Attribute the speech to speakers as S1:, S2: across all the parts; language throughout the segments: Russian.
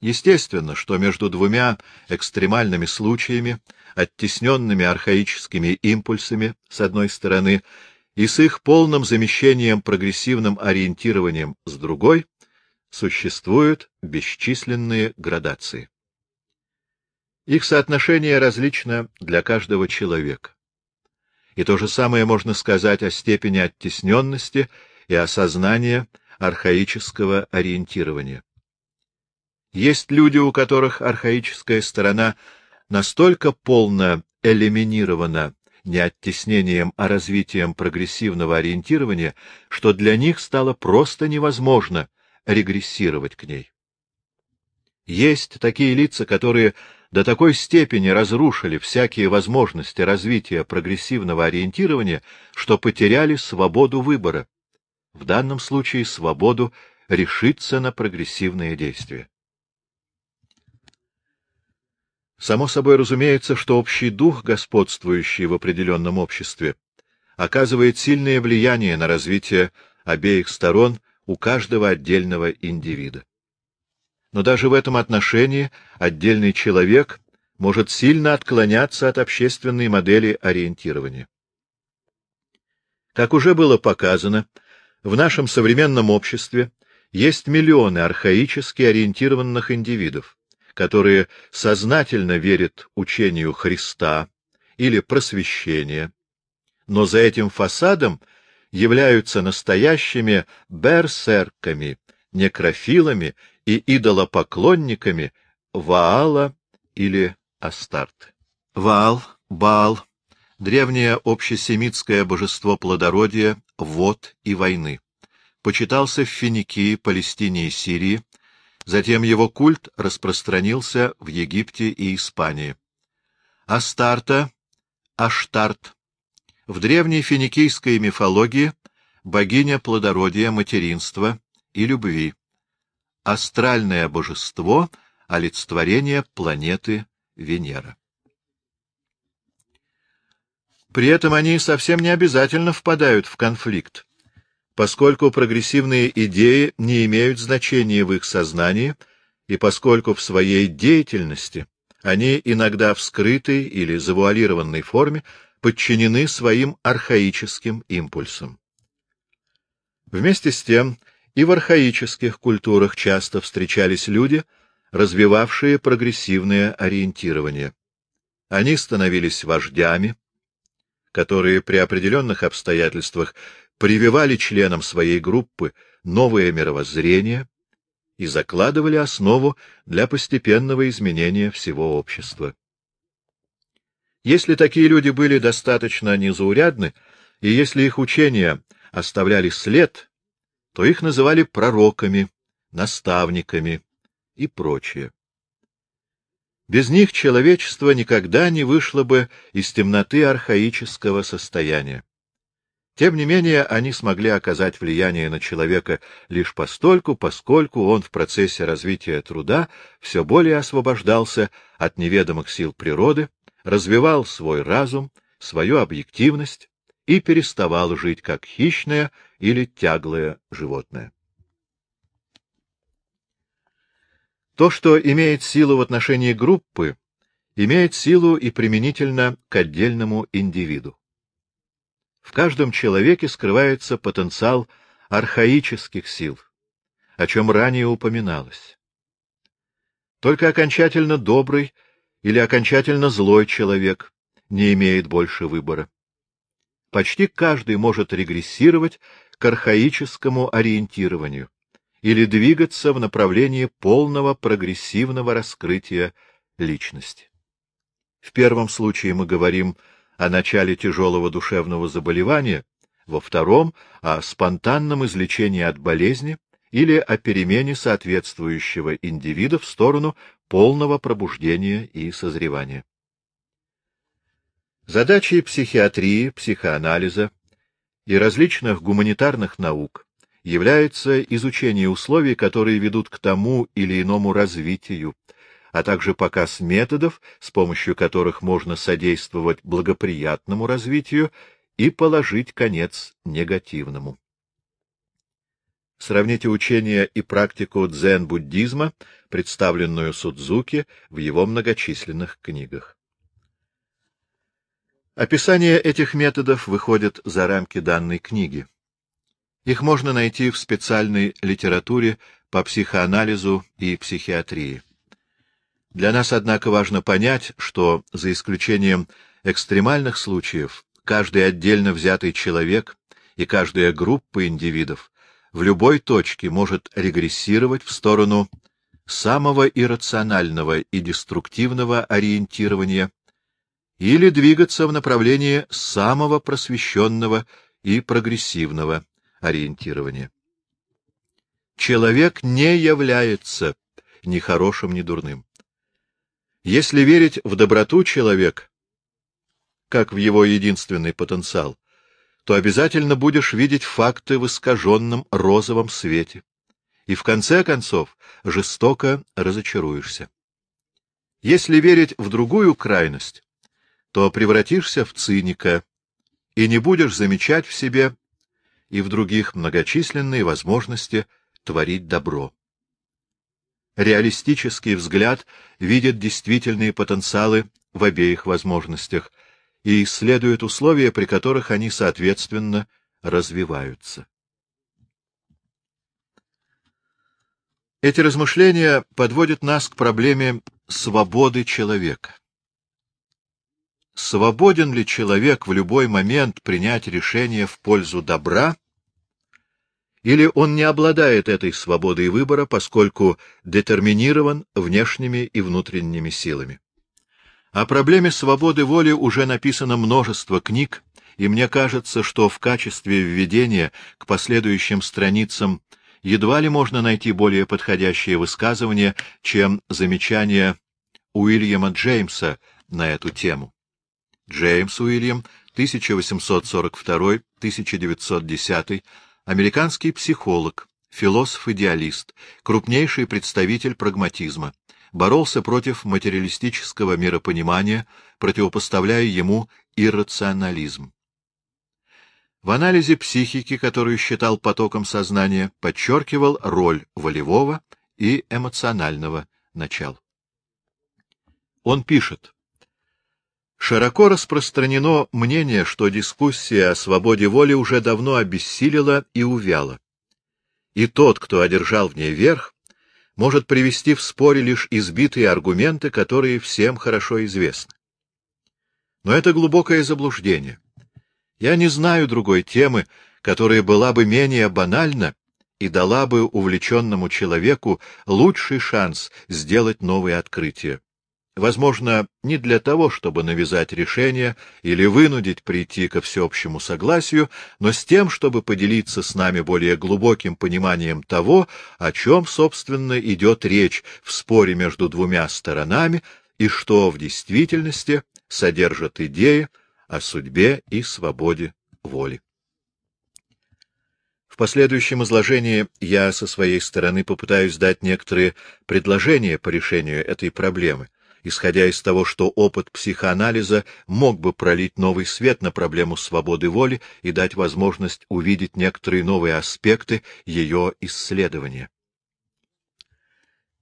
S1: Естественно, что между двумя экстремальными случаями, оттесненными архаическими импульсами, с одной стороны, и с их полным замещением прогрессивным ориентированием с другой, существуют бесчисленные градации. Их соотношение различно для каждого человека. И то же самое можно сказать о степени оттесненности и осознания архаического ориентирования. Есть люди, у которых архаическая сторона настолько полно элиминирована не оттеснением, а развитием прогрессивного ориентирования, что для них стало просто невозможно регрессировать к ней. Есть такие лица, которые до такой степени разрушили всякие возможности развития прогрессивного ориентирования, что потеряли свободу выбора, в данном случае свободу решиться на прогрессивные действия. Само собой разумеется, что общий дух, господствующий в определенном обществе, оказывает сильное влияние на развитие обеих сторон у каждого отдельного индивида. Но даже в этом отношении отдельный человек может сильно отклоняться от общественной модели ориентирования. Как уже было показано, в нашем современном обществе есть миллионы архаически ориентированных индивидов, которые сознательно верят учению Христа или просвещения, но за этим фасадом являются настоящими берсерками, некрофилами и идолопоклонниками Ваала или Астарт. Ваал, Баал — древнее общесемитское божество плодородия, вод и войны. Почитался в Финикии, Палестине и Сирии, Затем его культ распространился в Египте и Испании. Астарта, Аштарт. В древней финикийской мифологии богиня плодородия, материнства и любви. Астральное божество — олицетворение планеты Венера. При этом они совсем не обязательно впадают в конфликт поскольку прогрессивные идеи не имеют значения в их сознании и поскольку в своей деятельности они иногда в скрытой или завуалированной форме подчинены своим архаическим импульсам. Вместе с тем и в архаических культурах часто встречались люди, развивавшие прогрессивное ориентирование. Они становились вождями, которые при определенных обстоятельствах прививали членам своей группы новое мировоззрение и закладывали основу для постепенного изменения всего общества. Если такие люди были достаточно незаурядны, и если их учения оставляли след, то их называли пророками, наставниками и прочее. Без них человечество никогда не вышло бы из темноты архаического состояния. Тем не менее, они смогли оказать влияние на человека лишь постольку, поскольку он в процессе развития труда все более освобождался от неведомых сил природы, развивал свой разум, свою объективность и переставал жить как хищное или тяглое животное. То, что имеет силу в отношении группы, имеет силу и применительно к отдельному индивиду. В каждом человеке скрывается потенциал архаических сил, о чем ранее упоминалось. Только окончательно добрый или окончательно злой человек не имеет больше выбора. Почти каждый может регрессировать к архаическому ориентированию или двигаться в направлении полного прогрессивного раскрытия личности. В первом случае мы говорим о начале тяжелого душевного заболевания, во втором — о спонтанном излечении от болезни или о перемене соответствующего индивида в сторону полного пробуждения и созревания. Задачей психиатрии, психоанализа и различных гуманитарных наук является изучение условий, которые ведут к тому или иному развитию, а также показ методов, с помощью которых можно содействовать благоприятному развитию и положить конец негативному. Сравните учение и практику дзен-буддизма, представленную Судзуки в его многочисленных книгах. Описание этих методов выходит за рамки данной книги. Их можно найти в специальной литературе по психоанализу и психиатрии. Для нас, однако, важно понять, что, за исключением экстремальных случаев, каждый отдельно взятый человек и каждая группа индивидов в любой точке может регрессировать в сторону самого иррационального и деструктивного ориентирования или двигаться в направлении самого просвещенного и прогрессивного ориентирования. Человек не является ни хорошим, ни дурным. Если верить в доброту человека, как в его единственный потенциал, то обязательно будешь видеть факты в искаженном розовом свете, и в конце концов жестоко разочаруешься. Если верить в другую крайность, то превратишься в циника и не будешь замечать в себе и в других многочисленные возможности творить добро. Реалистический взгляд видит действительные потенциалы в обеих возможностях и исследует условия, при которых они, соответственно, развиваются. Эти размышления подводят нас к проблеме свободы человека. Свободен ли человек в любой момент принять решение в пользу добра или он не обладает этой свободой выбора, поскольку детерминирован внешними и внутренними силами. О проблеме свободы воли уже написано множество книг, и мне кажется, что в качестве введения к последующим страницам едва ли можно найти более подходящее высказывание, чем замечание Уильяма Джеймса на эту тему. Джеймс Уильям, 1842-1910 Американский психолог, философ-идеалист, крупнейший представитель прагматизма, боролся против материалистического миропонимания, противопоставляя ему иррационализм. В анализе психики, которую считал потоком сознания, подчеркивал роль волевого и эмоционального начал. Он пишет, Широко распространено мнение, что дискуссия о свободе воли уже давно обессилила и увяла. И тот, кто одержал в ней верх, может привести в споре лишь избитые аргументы, которые всем хорошо известны. Но это глубокое заблуждение. Я не знаю другой темы, которая была бы менее банальна и дала бы увлеченному человеку лучший шанс сделать новые открытия. Возможно, не для того, чтобы навязать решение или вынудить прийти ко всеобщему согласию, но с тем, чтобы поделиться с нами более глубоким пониманием того, о чем, собственно, идет речь в споре между двумя сторонами и что в действительности содержат идеи о судьбе и свободе воли. В последующем изложении я со своей стороны попытаюсь дать некоторые предложения по решению этой проблемы — исходя из того, что опыт психоанализа мог бы пролить новый свет на проблему свободы воли и дать возможность увидеть некоторые новые аспекты ее исследования.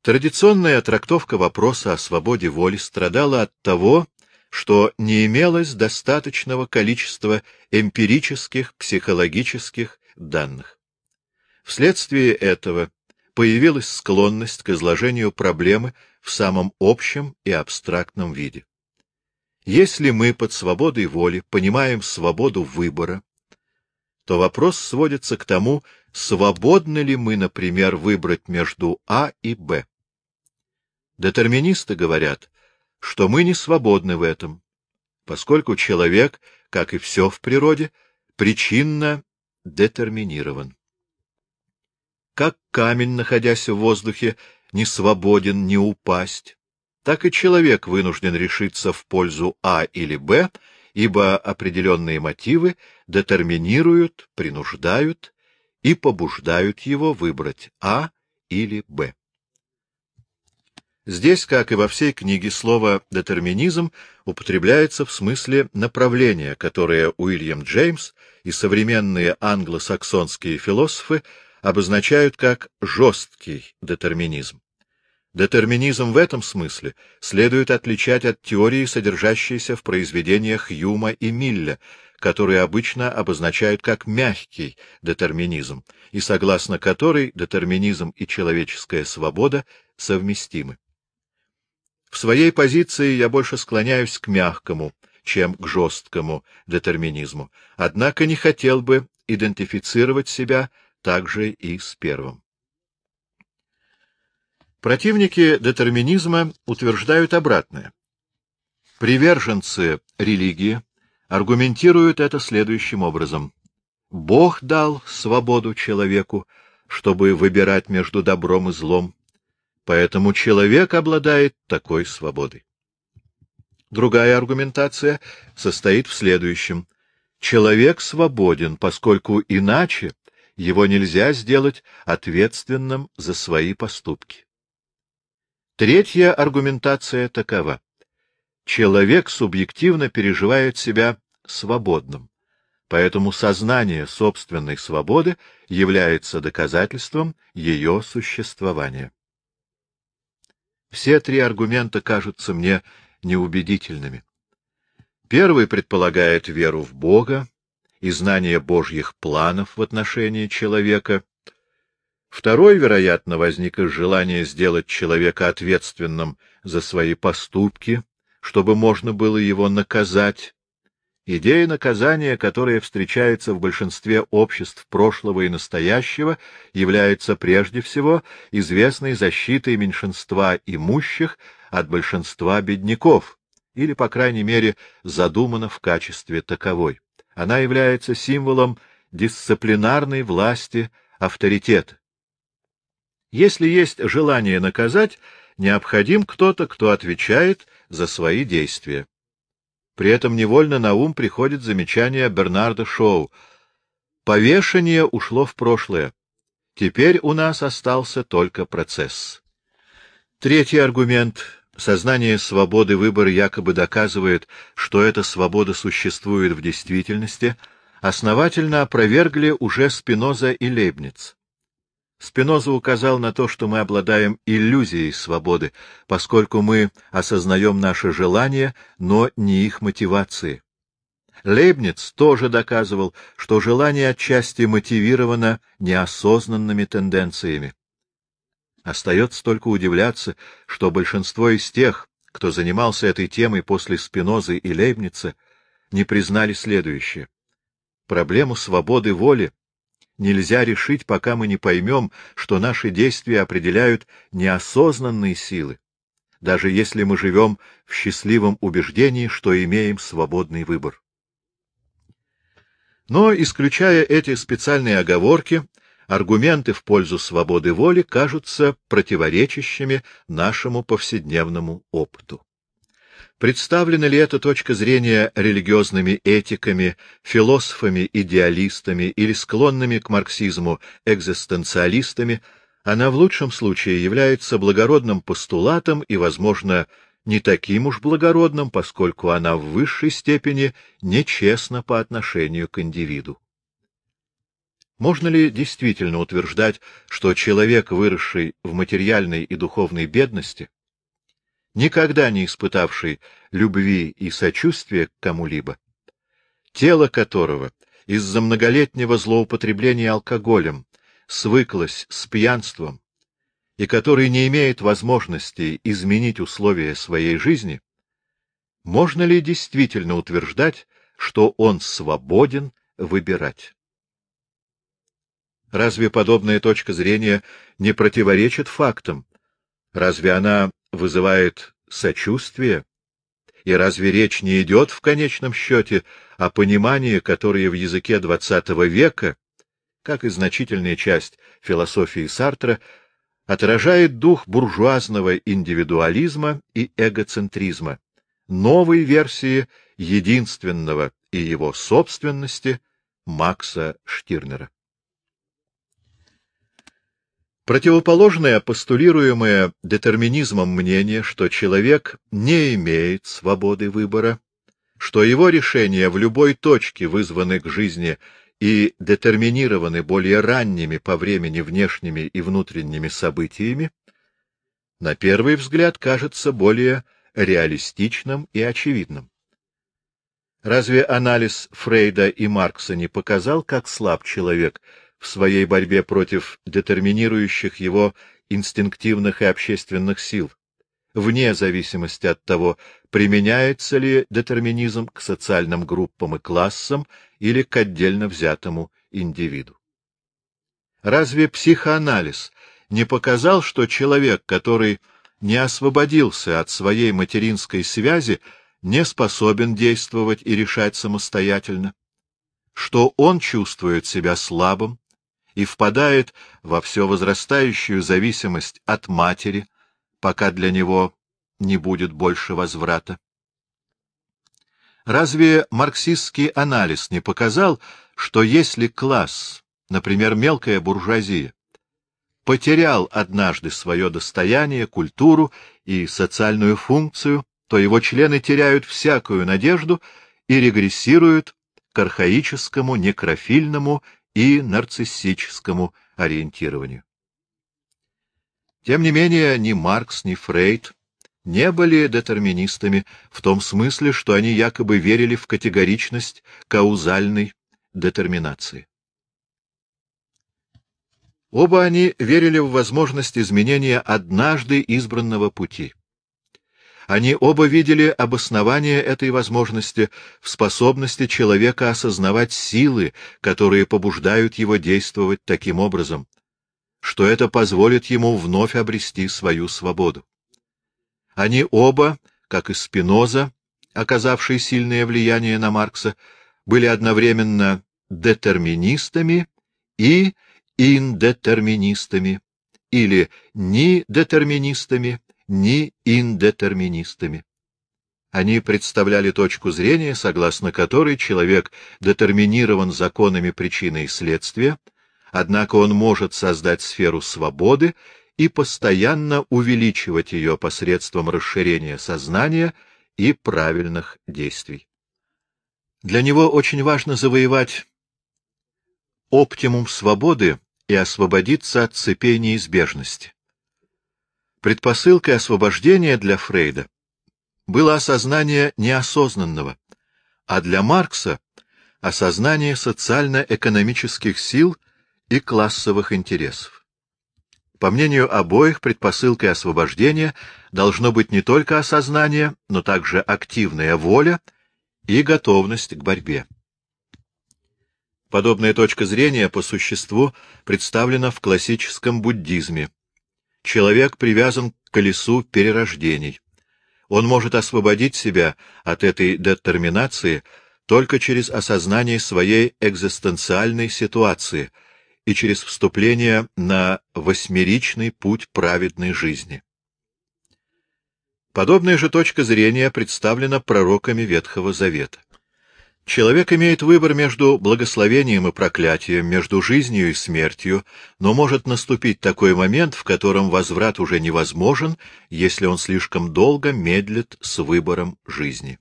S1: Традиционная трактовка вопроса о свободе воли страдала от того, что не имелось достаточного количества эмпирических психологических данных. Вследствие этого появилась склонность к изложению проблемы в самом общем и абстрактном виде. Если мы под свободой воли понимаем свободу выбора, то вопрос сводится к тому, свободны ли мы, например, выбрать между А и Б. Детерминисты говорят, что мы не свободны в этом, поскольку человек, как и все в природе, причинно детерминирован. Как камень, находясь в воздухе, не свободен не упасть, так и человек вынужден решиться в пользу А или Б, ибо определенные мотивы детерминируют, принуждают и побуждают его выбрать А или Б. Здесь, как и во всей книге, слово «детерминизм» употребляется в смысле направления, которое Уильям Джеймс и современные англосаксонские философы обозначают как жесткий детерминизм. Детерминизм в этом смысле следует отличать от теории, содержащейся в произведениях Юма и Милля, которые обычно обозначают как мягкий детерминизм, и согласно которой детерминизм и человеческая свобода совместимы. В своей позиции я больше склоняюсь к мягкому, чем к жесткому детерминизму, однако не хотел бы идентифицировать себя также и с первым. Противники детерминизма утверждают обратное. Приверженцы религии аргументируют это следующим образом. Бог дал свободу человеку, чтобы выбирать между добром и злом, поэтому человек обладает такой свободой. Другая аргументация состоит в следующем. Человек свободен, поскольку иначе его нельзя сделать ответственным за свои поступки. Третья аргументация такова. Человек субъективно переживает себя свободным, поэтому сознание собственной свободы является доказательством ее существования. Все три аргумента кажутся мне неубедительными. Первый предполагает веру в Бога и знание Божьих планов в отношении человека — Второй, вероятно, возник из желания сделать человека ответственным за свои поступки, чтобы можно было его наказать. Идея наказания, которая встречается в большинстве обществ прошлого и настоящего, является прежде всего известной защитой меньшинства имущих от большинства бедняков, или, по крайней мере, задумана в качестве таковой. Она является символом дисциплинарной власти авторитета. Если есть желание наказать, необходим кто-то, кто отвечает за свои действия. При этом невольно на ум приходит замечание Бернарда Шоу. Повешение ушло в прошлое. Теперь у нас остался только процесс. Третий аргумент. Сознание свободы выбора якобы доказывает, что эта свобода существует в действительности, основательно опровергли уже Спиноза и Лейбниц. Спиноза указал на то, что мы обладаем иллюзией свободы, поскольку мы осознаем наши желания, но не их мотивации. Лейбниц тоже доказывал, что желание отчасти мотивировано неосознанными тенденциями. Остается только удивляться, что большинство из тех, кто занимался этой темой после Спинозы и Лейбница, не признали следующее. Проблему свободы воли нельзя решить, пока мы не поймем, что наши действия определяют неосознанные силы, даже если мы живем в счастливом убеждении, что имеем свободный выбор. Но, исключая эти специальные оговорки, аргументы в пользу свободы воли кажутся противоречащими нашему повседневному опыту. Представлена ли эта точка зрения религиозными этиками, философами-идеалистами или склонными к марксизму экзистенциалистами, она в лучшем случае является благородным постулатом и, возможно, не таким уж благородным, поскольку она в высшей степени нечестна по отношению к индивиду. Можно ли действительно утверждать, что человек, выросший в материальной и духовной бедности, никогда не испытавший любви и сочувствия к кому-либо, тело которого из-за многолетнего злоупотребления алкоголем свыклось с пьянством и который не имеет возможности изменить условия своей жизни, можно ли действительно утверждать, что он свободен выбирать? Разве подобная точка зрения не противоречит фактам? Разве она вызывает сочувствие? И разве речь не идет в конечном счете о понимании, которое в языке XX века, как и значительная часть философии Сартра, отражает дух буржуазного индивидуализма и эгоцентризма, новой версии единственного и его собственности Макса Штирнера. Противоположное постулируемое детерминизмом мнение, что человек не имеет свободы выбора, что его решения в любой точке вызваны к жизни и детерминированы более ранними по времени внешними и внутренними событиями, на первый взгляд кажется более реалистичным и очевидным. Разве анализ Фрейда и Маркса не показал, как слаб человек в своей борьбе против детерминирующих его инстинктивных и общественных сил, вне зависимости от того, применяется ли детерминизм к социальным группам и классам или к отдельно взятому индивиду? Разве психоанализ не показал, что человек, который не освободился от своей материнской связи, не способен действовать и решать самостоятельно, что он чувствует себя слабым и впадает во все возрастающую зависимость от матери, пока для него не будет больше возврата. Разве марксистский анализ не показал, что если класс, например, мелкая буржуазия, потерял однажды свое достояние, культуру и социальную функцию, то его члены теряют всякую надежду и регрессируют к архаическому, некрофильному и нарциссическому ориентированию. Тем не менее, ни Маркс, ни Фрейд не были детерминистами в том смысле, что они якобы верили в категоричность каузальной детерминации. Оба они верили в возможность изменения однажды избранного пути. Они оба видели обоснование этой возможности в способности человека осознавать силы, которые побуждают его действовать таким образом, что это позволит ему вновь обрести свою свободу. Они оба, как и Спиноза, оказавший сильное влияние на Маркса, были одновременно детерминистами и индетерминистами или ни детерминистами, ни индетерминистами. Они представляли точку зрения, согласно которой человек детерминирован законами причины и следствия, однако он может создать сферу свободы и постоянно увеличивать ее посредством расширения сознания и правильных действий. Для него очень важно завоевать оптимум свободы и освободиться от цепей неизбежности. Предпосылкой освобождения для Фрейда было осознание неосознанного, а для Маркса — осознание социально-экономических сил и классовых интересов. По мнению обоих, предпосылкой освобождения должно быть не только осознание, но также активная воля и готовность к борьбе. Подобная точка зрения по существу представлена в классическом буддизме. Человек привязан к колесу перерождений. Он может освободить себя от этой детерминации только через осознание своей экзистенциальной ситуации и через вступление на восьмеричный путь праведной жизни. Подобная же точка зрения представлена пророками Ветхого Завета. Человек имеет выбор между благословением и проклятием, между жизнью и смертью, но может наступить такой момент, в котором возврат уже невозможен, если он слишком долго медлит с выбором жизни.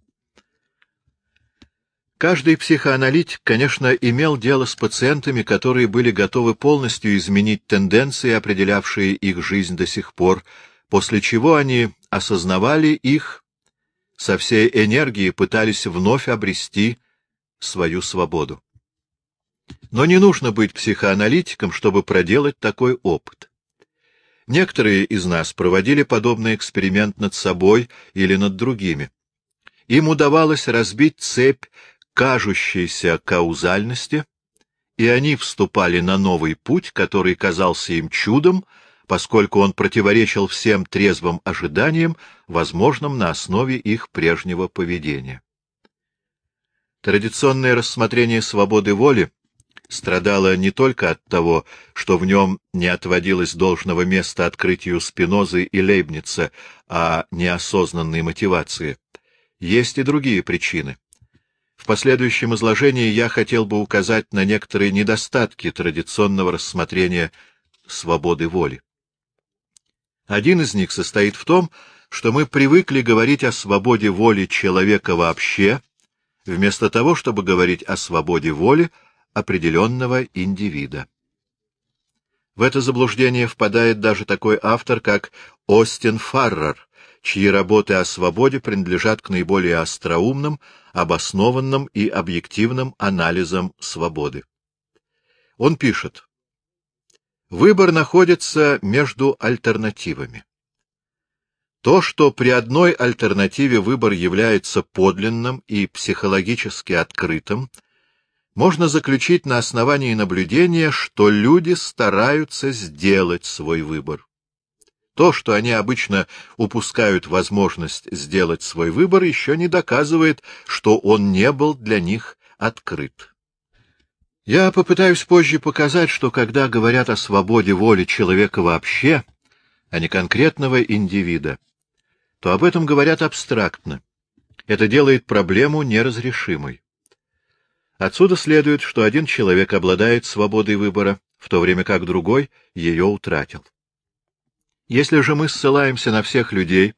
S1: Каждый психоаналитик, конечно, имел дело с пациентами, которые были готовы полностью изменить тенденции, определявшие их жизнь до сих пор, после чего они осознавали их, со всей энергией пытались вновь обрести свою свободу. Но не нужно быть психоаналитиком, чтобы проделать такой опыт. Некоторые из нас проводили подобный эксперимент над собой или над другими. Им удавалось разбить цепь кажущейся каузальности, и они вступали на новый путь, который казался им чудом, поскольку он противоречил всем трезвым ожиданиям, возможным на основе их прежнего поведения. Традиционное рассмотрение свободы воли страдало не только от того, что в нем не отводилось должного места открытию Спинозы и Лейбница, а неосознанной мотивации. Есть и другие причины. В последующем изложении я хотел бы указать на некоторые недостатки традиционного рассмотрения свободы воли. Один из них состоит в том, что мы привыкли говорить о свободе воли человека вообще, вместо того, чтобы говорить о свободе воли определенного индивида. В это заблуждение впадает даже такой автор, как Остин Фаррер, чьи работы о свободе принадлежат к наиболее остроумным, обоснованным и объективным анализам свободы. Он пишет, «Выбор находится между альтернативами. То, что при одной альтернативе выбор является подлинным и психологически открытым, можно заключить на основании наблюдения, что люди стараются сделать свой выбор. То, что они обычно упускают возможность сделать свой выбор, еще не доказывает, что он не был для них открыт. Я попытаюсь позже показать, что когда говорят о свободе воли человека вообще, а не конкретного индивида, то об этом говорят абстрактно. Это делает проблему неразрешимой. Отсюда следует, что один человек обладает свободой выбора, в то время как другой ее утратил. Если же мы ссылаемся на всех людей,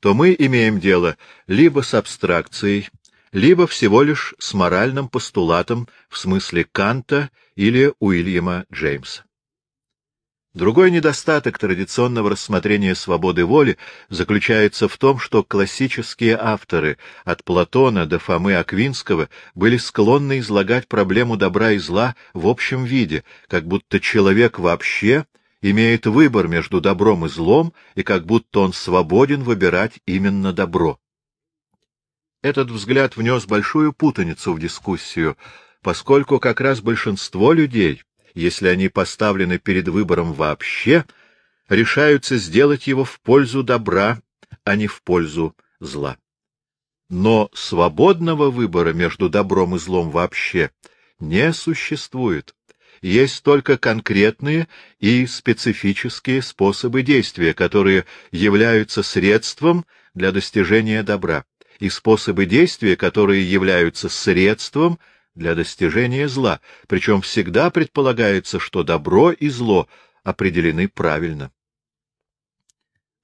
S1: то мы имеем дело либо с абстракцией, либо всего лишь с моральным постулатом в смысле Канта или Уильяма Джеймса. Другой недостаток традиционного рассмотрения свободы воли заключается в том, что классические авторы, от Платона до Фомы Аквинского, были склонны излагать проблему добра и зла в общем виде, как будто человек вообще имеет выбор между добром и злом, и как будто он свободен выбирать именно добро. Этот взгляд внес большую путаницу в дискуссию, поскольку как раз большинство людей если они поставлены перед выбором вообще, решаются сделать его в пользу добра, а не в пользу зла. Но свободного выбора между добром и злом вообще не существует. Есть только конкретные и специфические способы действия, которые являются средством для достижения добра, и способы действия, которые являются средством для достижения зла, причем всегда предполагается, что добро и зло определены правильно.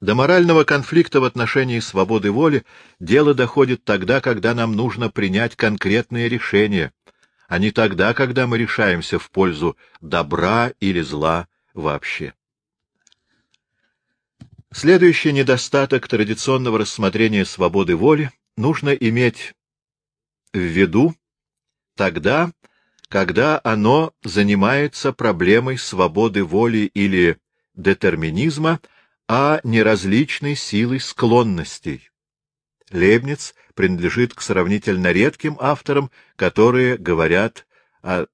S1: До морального конфликта в отношении свободы воли дело доходит тогда, когда нам нужно принять конкретные решения, а не тогда, когда мы решаемся в пользу добра или зла вообще. Следующий недостаток традиционного рассмотрения свободы воли нужно иметь в виду тогда, когда оно занимается проблемой свободы воли или детерминизма, а не различной силой склонностей. Лебниц принадлежит к сравнительно редким авторам, которые говорят о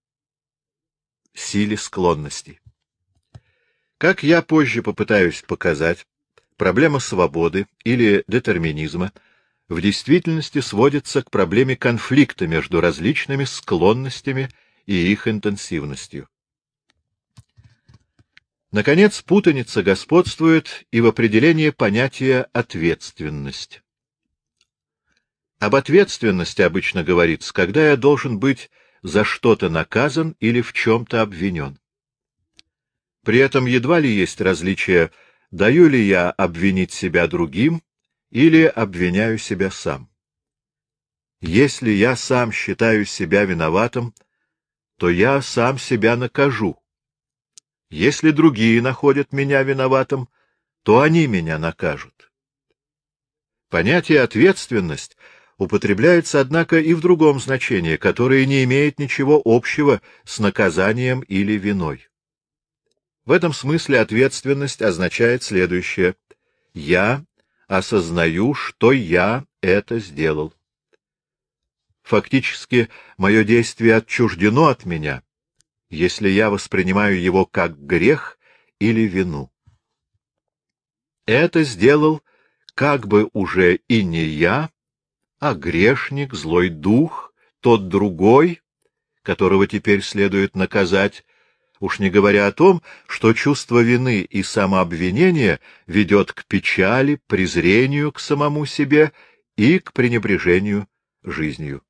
S1: силе склонностей. Как я позже попытаюсь показать, проблема свободы или детерминизма — в действительности сводится к проблеме конфликта между различными склонностями и их интенсивностью. Наконец, путаница господствует и в определении понятия «ответственность». Об ответственности обычно говорится, когда я должен быть за что-то наказан или в чем-то обвинен. При этом едва ли есть различие, даю ли я обвинить себя другим или обвиняю себя сам. Если я сам считаю себя виноватым, то я сам себя накажу. Если другие находят меня виноватым, то они меня накажут. Понятие «ответственность» употребляется, однако, и в другом значении, которое не имеет ничего общего с наказанием или виной. В этом смысле ответственность означает следующее. Я осознаю, что я это сделал. Фактически, мое действие отчуждено от меня, если я воспринимаю его как грех или вину. Это сделал как бы уже и не я, а грешник, злой дух, тот другой, которого теперь следует наказать, уж не говоря о том, что чувство вины и самообвинения ведет к печали, презрению к самому себе и к пренебрежению жизнью.